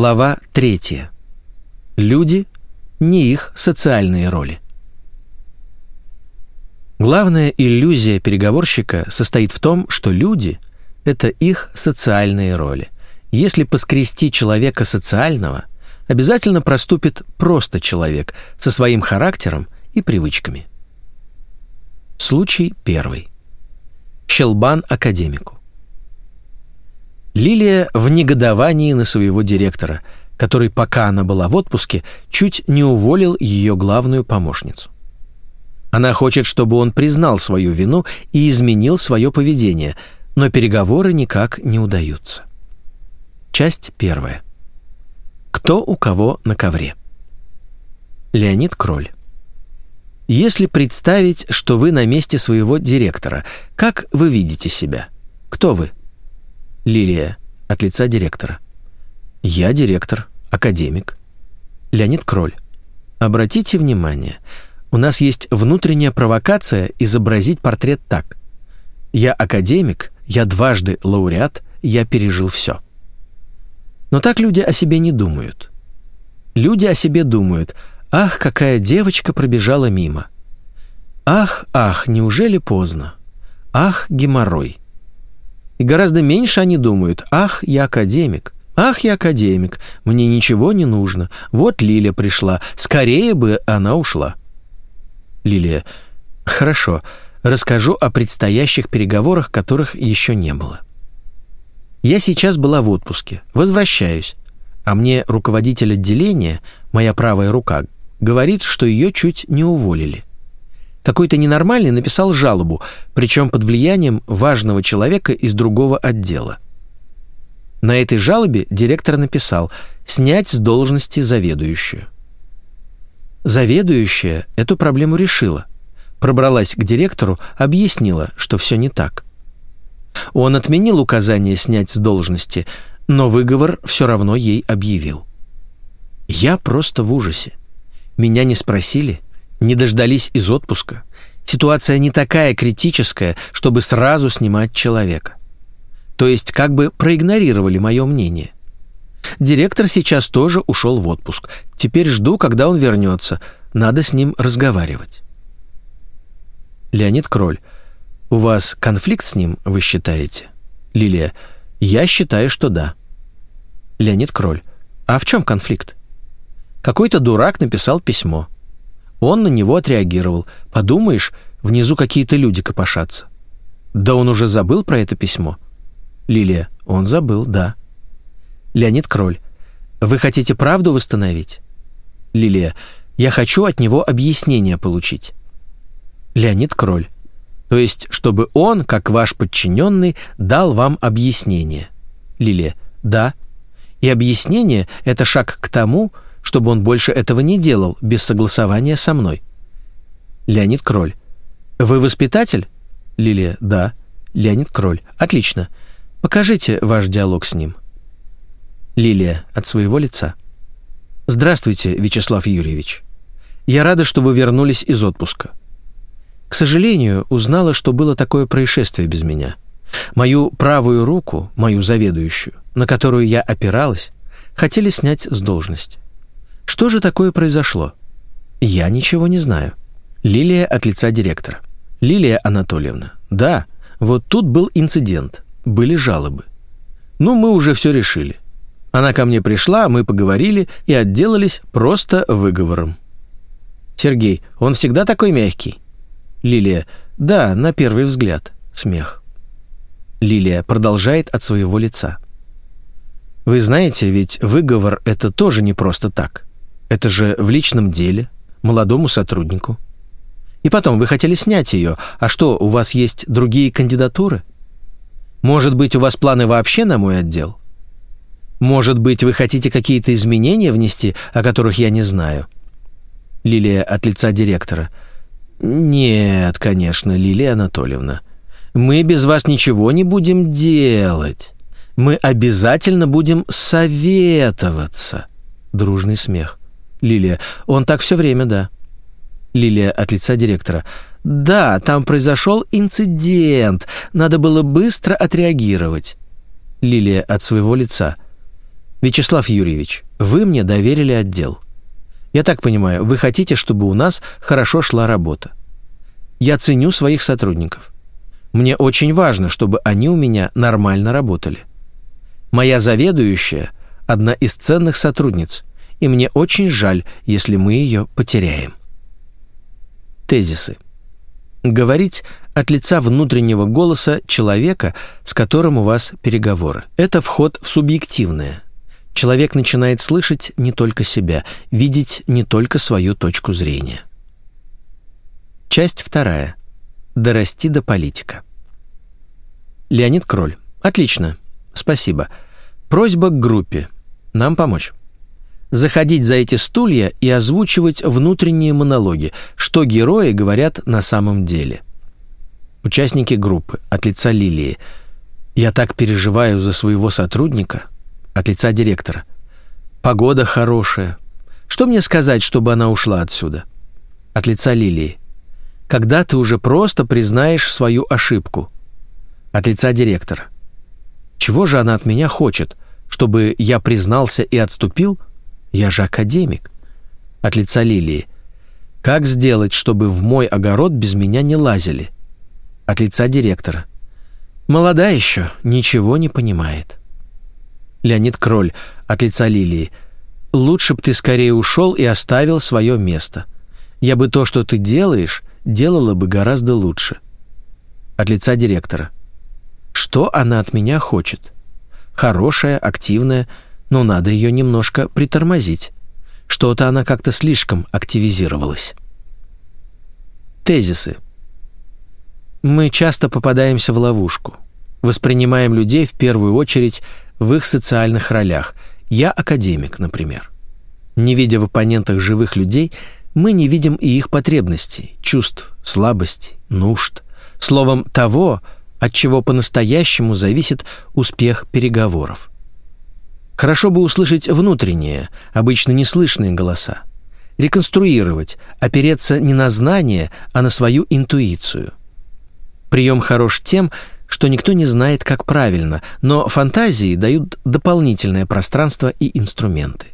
Глава 3. Люди – не их социальные роли. Главная иллюзия переговорщика состоит в том, что люди – это их социальные роли. Если поскрести человека социального, обязательно проступит просто человек со своим характером и привычками. Случай первый. Щелбан академику. Лилия в негодовании на своего директора, который, пока она была в отпуске, чуть не уволил ее главную помощницу. Она хочет, чтобы он признал свою вину и изменил свое поведение, но переговоры никак не удаются. Часть первая. Кто у кого на ковре? Леонид Кроль. Если представить, что вы на месте своего директора, как вы видите себя? Кто вы? Лилия от лица директора. Я директор, академик. Леонид Кроль. Обратите внимание, у нас есть внутренняя провокация изобразить портрет так. Я академик, я дважды лауреат, я пережил все. Но так люди о себе не думают. Люди о себе думают, ах, какая девочка пробежала мимо. Ах, ах, неужели поздно? Ах, геморрой. И гораздо меньше они думают «Ах, я академик». «Ах, я академик, мне ничего не нужно. Вот Лиля пришла, скорее бы она ушла». Лилия. «Хорошо, расскажу о предстоящих переговорах, которых еще не было. Я сейчас была в отпуске, возвращаюсь, а мне руководитель отделения, моя правая рука, говорит, что ее чуть не уволили. Какой-то ненормальный написал жалобу, причем под влиянием важного человека из другого отдела. На этой жалобе директор написал «снять с должности заведующую». Заведующая эту проблему решила. Пробралась к директору, объяснила, что все не так. Он отменил указание снять с должности, но выговор все равно ей объявил. Я просто в ужасе. Меня не спросили, не дождались из отпуска. Ситуация не такая критическая, чтобы сразу снимать человека. То есть как бы проигнорировали мое мнение. Директор сейчас тоже ушел в отпуск. Теперь жду, когда он вернется. Надо с ним разговаривать. Леонид Кроль. У вас конфликт с ним, вы считаете? Лилия. Я считаю, что да. Леонид Кроль. А в чем конфликт? Какой-то дурак написал письмо. Он на него отреагировал. Подумаешь, внизу какие-то люди копошатся. Да он уже забыл про это письмо. Лилия. Он забыл, да. Леонид Кроль. Вы хотите правду восстановить? Лилия. Я хочу от него объяснение получить. Леонид Кроль. То есть, чтобы он, как ваш подчиненный, дал вам объяснение. Лилия. Да. И объяснение – это шаг к тому, чтобы он больше этого не делал без согласования со мной. Леонид Кроль. Вы воспитатель? Лилия. Да. Леонид Кроль. Отлично. Покажите ваш диалог с ним. Лилия от своего лица. Здравствуйте, Вячеслав Юрьевич. Я рада, что вы вернулись из отпуска. К сожалению, узнала, что было такое происшествие без меня. Мою правую руку, мою заведующую, на которую я опиралась, хотели снять с должности. Что же такое произошло? Я ничего не знаю. Лилия от лица директора. Лилия Анатольевна. Да, вот тут был инцидент. Были жалобы. Ну, мы уже все решили. Она ко мне пришла, мы поговорили и отделались просто выговором. Сергей, он всегда такой мягкий? Лилия. Да, на первый взгляд. Смех. Лилия продолжает от своего лица. Вы знаете, ведь выговор — это тоже не просто так. Это же в личном деле, молодому сотруднику. И потом, вы хотели снять ее. А что, у вас есть другие кандидатуры? Может быть, у вас планы вообще на мой отдел? Может быть, вы хотите какие-то изменения внести, о которых я не знаю? Лилия от лица директора. Нет, конечно, Лилия Анатольевна. Мы без вас ничего не будем делать. Мы обязательно будем советоваться. Дружный смех. Лилия. Он так все время, да. Лилия от лица директора. Да, там произошел инцидент. Надо было быстро отреагировать. Лилия от своего лица. Вячеслав Юрьевич, вы мне доверили отдел. Я так понимаю, вы хотите, чтобы у нас хорошо шла работа. Я ценю своих сотрудников. Мне очень важно, чтобы они у меня нормально работали. Моя заведующая – одна из ценных сотрудниц, и мне очень жаль, если мы ее потеряем. Тезисы. Говорить от лица внутреннего голоса человека, с которым у вас переговоры. Это вход в субъективное. Человек начинает слышать не только себя, видеть не только свою точку зрения. Часть вторая. Дорасти до политика. Леонид Кроль. Отлично. Спасибо. Просьба к группе. Нам помочь. Заходить за эти стулья и озвучивать внутренние монологи, что герои говорят на самом деле. Участники группы от лица Лилии. Я так переживаю за своего сотрудника от лица директора. Погода хорошая. Что мне сказать, чтобы она ушла отсюда? От лица Лилии. Когда ты уже просто признаешь свою ошибку? От лица директора. Чего же она от меня хочет? Чтобы я признался и отступил? Я же академик. От лица Лилии. Как сделать, чтобы в мой огород без меня не лазили? От лица директора. Молода еще, ничего не понимает. Леонид Кроль от лица Лилии. Лучше б ты скорее ушел и оставил свое место. Я бы то, что ты делаешь, делала бы гораздо лучше. От лица директора. Что она от меня хочет? Хорошая, активная, но надо ее немножко притормозить. Что-то она как-то слишком активизировалась. Тезисы. Мы часто попадаемся в ловушку. Воспринимаем людей в первую очередь в их социальных ролях. Я академик, например. Не видя в оппонентах живых людей, мы не видим и их потребностей, чувств, слабостей, нужд. Словом, того, от чего по-настоящему зависит успех переговоров. Хорошо бы услышать внутренние, обычно неслышные голоса. Реконструировать, опереться не на знание, а на свою интуицию. Прием хорош тем, что никто не знает, как правильно, но фантазии дают дополнительное пространство и инструменты.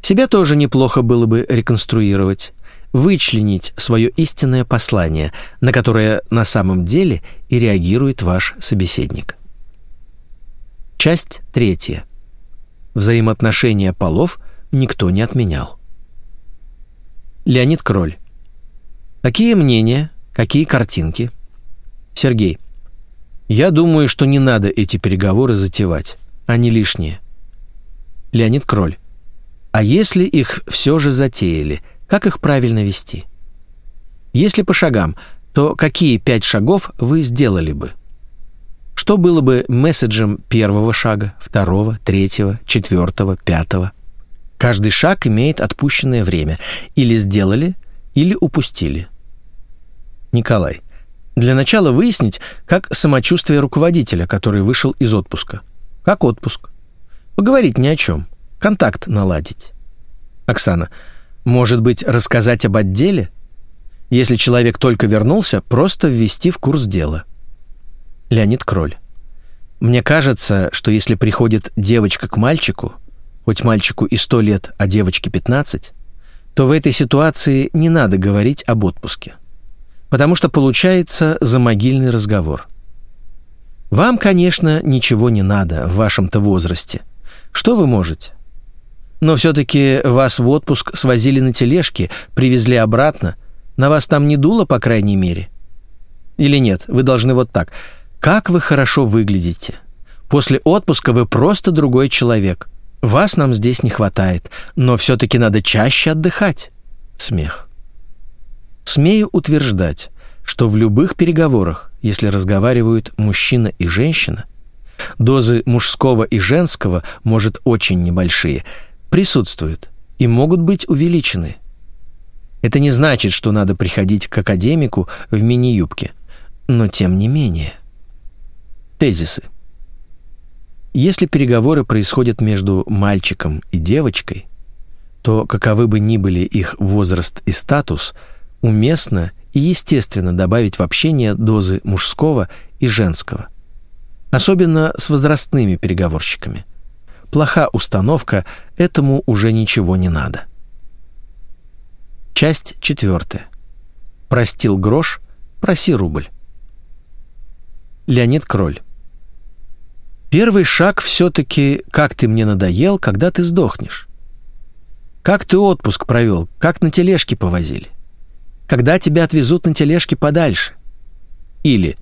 Себя тоже неплохо было бы реконструировать, вычленить свое истинное послание, на которое на самом деле и реагирует ваш собеседник. Часть третья. Взаимоотношения полов никто не отменял. Леонид Кроль. Какие мнения, какие картинки – Сергей. Я думаю, что не надо эти переговоры затевать. Они лишние. Леонид Кроль. А если их все же затеяли, как их правильно вести? Если по шагам, то какие пять шагов вы сделали бы? Что было бы месседжем первого шага, второго, третьего, четвертого, пятого? Каждый шаг имеет отпущенное время. Или сделали, или упустили. Николай. Для начала выяснить, как самочувствие руководителя, который вышел из отпуска. Как отпуск. Поговорить ни о чем. Контакт наладить. Оксана. Может быть, рассказать об отделе? Если человек только вернулся, просто ввести в курс дела. Леонид Кроль. Мне кажется, что если приходит девочка к мальчику, хоть мальчику и сто лет, а девочке 15, то в этой ситуации не надо говорить об отпуске потому что получается замогильный разговор. Вам, конечно, ничего не надо в вашем-то возрасте. Что вы можете? Но все-таки вас в отпуск свозили на тележке, привезли обратно. На вас там не дуло, по крайней мере? Или нет, вы должны вот так. Как вы хорошо выглядите. После отпуска вы просто другой человек. Вас нам здесь не хватает, но все-таки надо чаще отдыхать. Смех. Смею утверждать, что в любых переговорах, если разговаривают мужчина и женщина, дозы мужского и женского, может, очень небольшие, присутствуют и могут быть увеличены. Это не значит, что надо приходить к академику в мини-юбке, но тем не менее. Тезисы. Если переговоры происходят между мальчиком и девочкой, то каковы бы ни были их возраст и статус – уместно и естественно добавить в общение дозы мужского и женского. Особенно с возрастными переговорщиками. плоха установка, этому уже ничего не надо. Часть четвертая. Простил грош, проси рубль. Леонид Кроль. Первый шаг все-таки «как ты мне надоел, когда ты сдохнешь». Как ты отпуск провел, как на тележке повозили. Когда тебя отвезут на тележке подальше. Или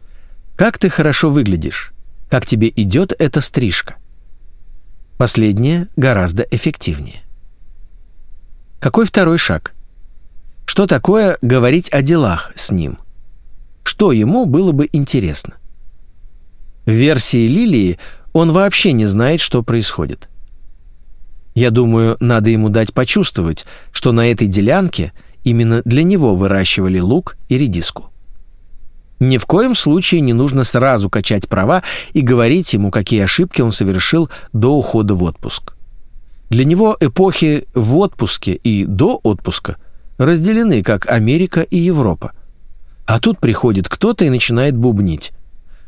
«как ты хорошо выглядишь, как тебе идет эта стрижка». Последнее гораздо эффективнее. Какой второй шаг? Что такое говорить о делах с ним? Что ему было бы интересно? В версии Лилии он вообще не знает, что происходит. Я думаю, надо ему дать почувствовать, что на этой делянке именно для него выращивали лук и редиску. Ни в коем случае не нужно сразу качать права и говорить ему, какие ошибки он совершил до ухода в отпуск. Для него эпохи в отпуске и до отпуска разделены, как Америка и Европа. А тут приходит кто-то и начинает бубнить.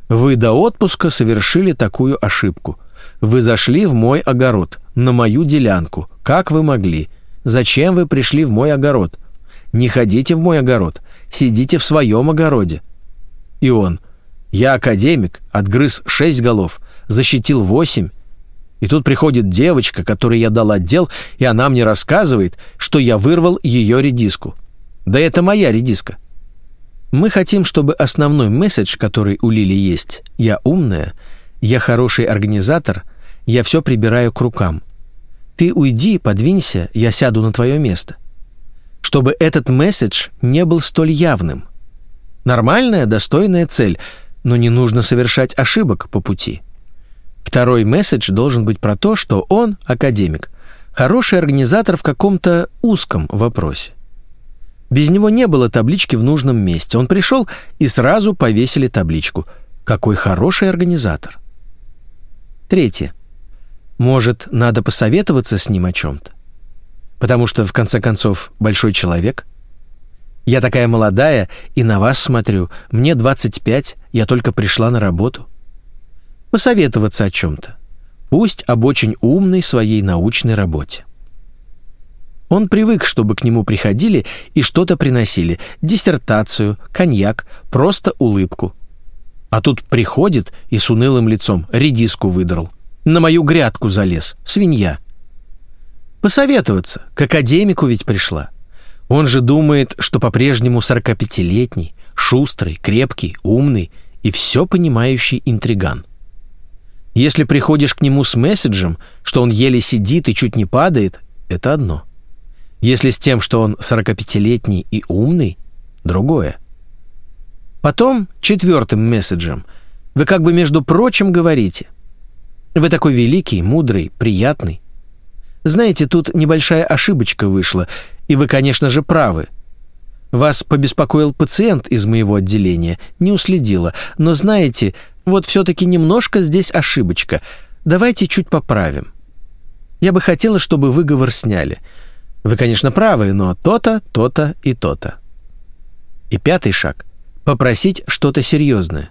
Вы до отпуска совершили такую ошибку. Вы зашли в мой огород, на мою делянку. Как вы могли? Зачем вы пришли в мой огород? Не ходите в мой огород, сидите в своем огороде. И он. Я академик, отгрыз шесть голов, защитил восемь. И тут приходит девочка, которой я дал отдел, и она мне рассказывает, что я вырвал ее редиску. Да это моя редиска. Мы хотим, чтобы основной месседж, который у Лили есть, «Я умная», «Я хороший организатор», «Я все прибираю к рукам». Ты уйди, подвинься, я сяду на твое место. Чтобы этот месседж не был столь явным. Нормальная, достойная цель, но не нужно совершать ошибок по пути. Второй месседж должен быть про то, что он, академик, хороший организатор в каком-то узком вопросе. Без него не было таблички в нужном месте. Он пришел и сразу повесили табличку. Какой хороший организатор. Третье. Может, надо посоветоваться с ним о чем-то? Потому что, в конце концов, большой человек. Я такая молодая и на вас смотрю. Мне 25, я только пришла на работу. Посоветоваться о чем-то. Пусть об очень умной своей научной работе. Он привык, чтобы к нему приходили и что-то приносили. Диссертацию, коньяк, просто улыбку. А тут приходит и с унылым лицом редиску выдрал. На мою грядку залез. Свинья. Посоветоваться. К академику ведь пришла. Он же думает, что по-прежнему 45-летний, шустрый, крепкий, умный и все понимающий интриган. Если приходишь к нему с месседжем, что он еле сидит и чуть не падает, это одно – если с тем, что он 45-летний и умный, другое. Потом четвертым месседжем вы как бы между прочим говорите. Вы такой великий, мудрый, приятный. Знаете, тут небольшая ошибочка вышла, и вы, конечно же, правы. Вас побеспокоил пациент из моего отделения, не уследила. Но знаете, вот все-таки немножко здесь ошибочка. Давайте чуть поправим. Я бы хотела, чтобы выговор сняли. Вы, конечно, правы, но то-то, то-то и то-то. И пятый шаг — попросить что-то серьезное,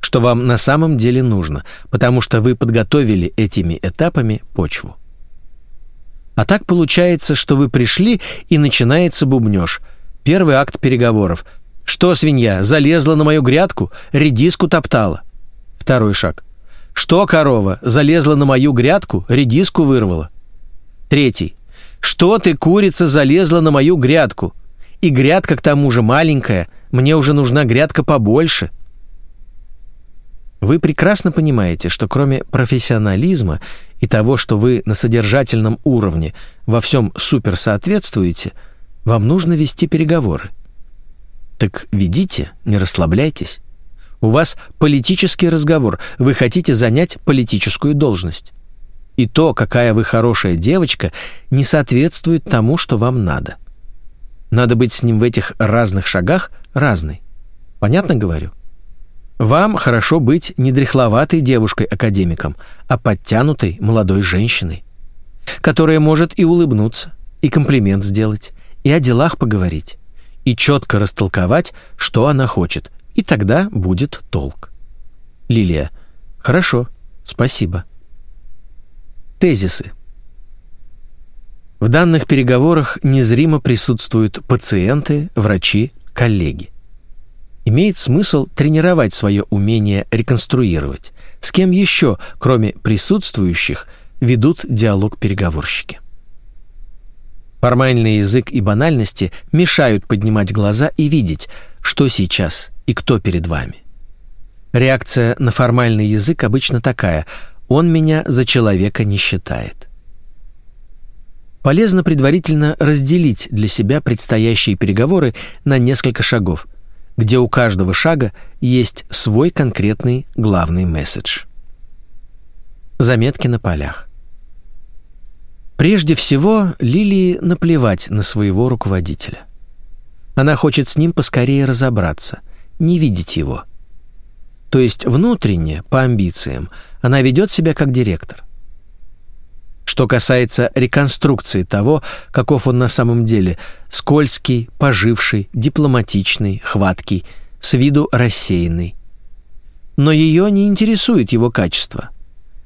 что вам на самом деле нужно, потому что вы подготовили этими этапами почву. А так получается, что вы пришли, и начинается бубнёж. Первый акт переговоров. Что, свинья, залезла на мою грядку, редиску топтала? Второй шаг. Что, корова, залезла на мою грядку, редиску вырвала? Третий. Что ты, курица, залезла на мою грядку? И грядка к тому же маленькая, мне уже нужна грядка побольше. Вы прекрасно понимаете, что кроме профессионализма и того, что вы на содержательном уровне во всем супер соответствуете, вам нужно вести переговоры. Так ведите, не расслабляйтесь. У вас политический разговор, вы хотите занять политическую должность и то, какая вы хорошая девочка, не соответствует тому, что вам надо. Надо быть с ним в этих разных шагах разной. Понятно говорю? Вам хорошо быть не дряхловатой девушкой-академиком, а подтянутой молодой женщиной, которая может и улыбнуться, и комплимент сделать, и о делах поговорить, и четко растолковать, что она хочет, и тогда будет толк. Лилия. Хорошо, спасибо. Тезисы. В данных переговорах незримо присутствуют пациенты, врачи, коллеги. Имеет смысл тренировать свое умение реконструировать. С кем еще, кроме присутствующих, ведут диалог переговорщики. Формальный язык и банальности мешают поднимать глаза и видеть, что сейчас и кто перед вами. Реакция на формальный язык обычно такая «он меня за человека не считает». Полезно предварительно разделить для себя предстоящие переговоры на несколько шагов, где у каждого шага есть свой конкретный главный месседж. Заметки на полях. Прежде всего, Лилии наплевать на своего руководителя. Она хочет с ним поскорее разобраться, не видеть его. То есть внутренне, по амбициям, она ведет себя как директор. Что касается реконструкции того, каков он на самом деле, скользкий, поживший, дипломатичный, хваткий, с виду рассеянный. Но ее не интересует его качество.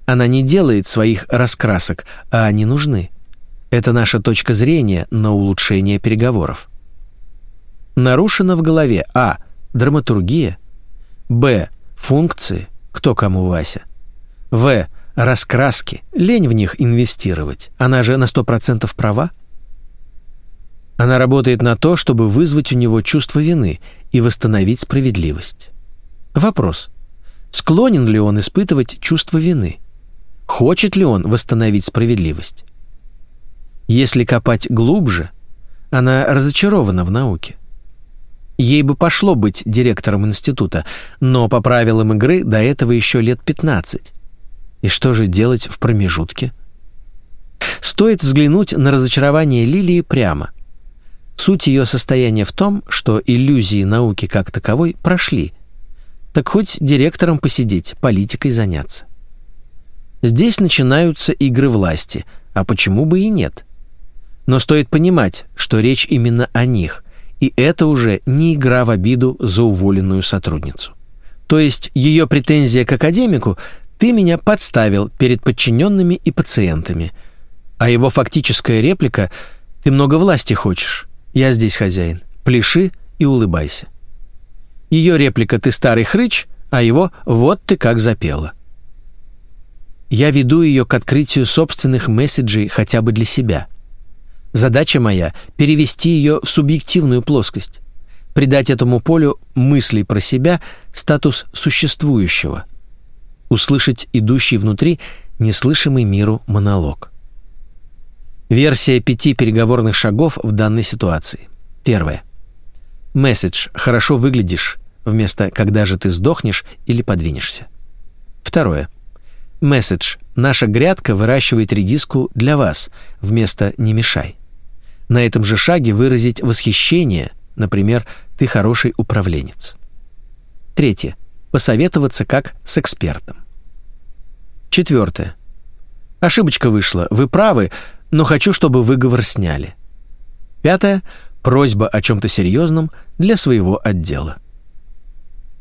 Она не делает своих раскрасок, а они нужны. Это наша точка зрения на улучшение переговоров. Нарушено в голове а. драматургия, б. Функции, кто кому Вася, в. раскраски, лень в них инвестировать, она же на 100% права. Она работает на то, чтобы вызвать у него чувство вины и восстановить справедливость. Вопрос. Склонен ли он испытывать чувство вины? Хочет ли он восстановить справедливость? Если копать глубже, она разочарована в науке. Ей бы пошло быть директором института, но по правилам игры до этого еще лет 15. И что же делать в промежутке? Стоит взглянуть на разочарование Лилии прямо. Суть ее состояния в том, что иллюзии науки как таковой прошли. Так хоть директором посидеть, политикой заняться. Здесь начинаются игры власти, а почему бы и нет? Но стоит понимать, что речь именно о них, и это уже не игра в обиду за уволенную сотрудницу. То есть ее претензия к академику «ты меня подставил перед подчиненными и пациентами», а его фактическая реплика «ты много власти хочешь, я здесь хозяин, пляши и улыбайся». Ее реплика «ты старый хрыч», а его «вот ты как запела». Я веду ее к открытию собственных месседжей хотя бы для себя. Задача моя — перевести ее в субъективную плоскость, придать этому полю мыслей про себя статус существующего, услышать идущий внутри неслышимый миру монолог. Версия пяти переговорных шагов в данной ситуации. Первое. Месседж «хорошо выглядишь» вместо «когда же ты сдохнешь» или «подвинешься». Второе. Месседж «Наша грядка выращивает редиску для вас» вместо «не мешай». На этом же шаге выразить восхищение, например, «ты хороший управленец». Третье. Посоветоваться как с экспертом. Четвертое. Ошибочка вышла. Вы правы, но хочу, чтобы выговор сняли. Пятое. Просьба о чем-то серьезном для своего отдела.